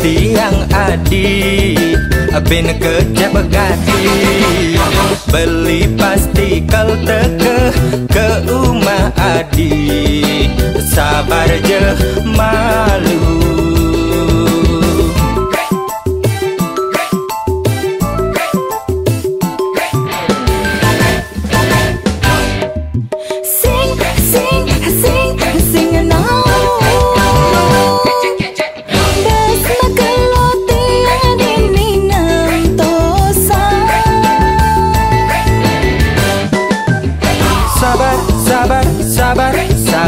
tiang adi Bin kecep gati Beli pasti kal teke ke rumah adi. Sabar je malam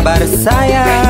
kabar saya?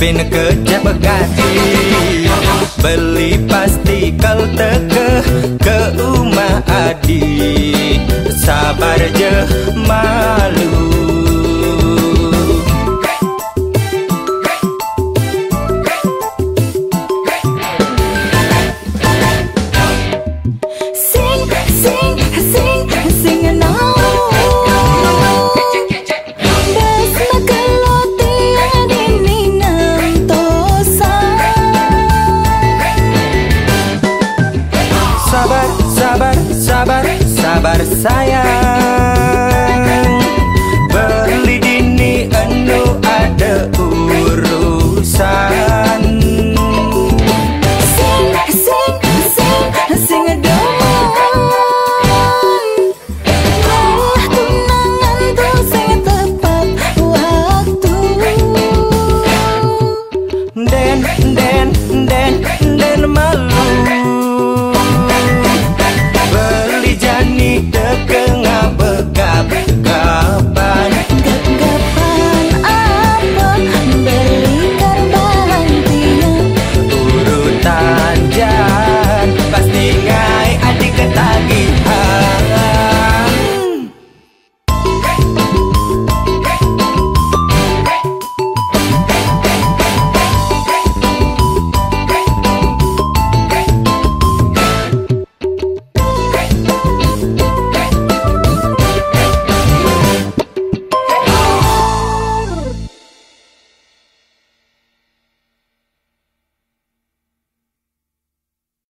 pin kerja bekati Beli pasti kau teke ke rumah adi Sabar je malu. Sing, sing. sayang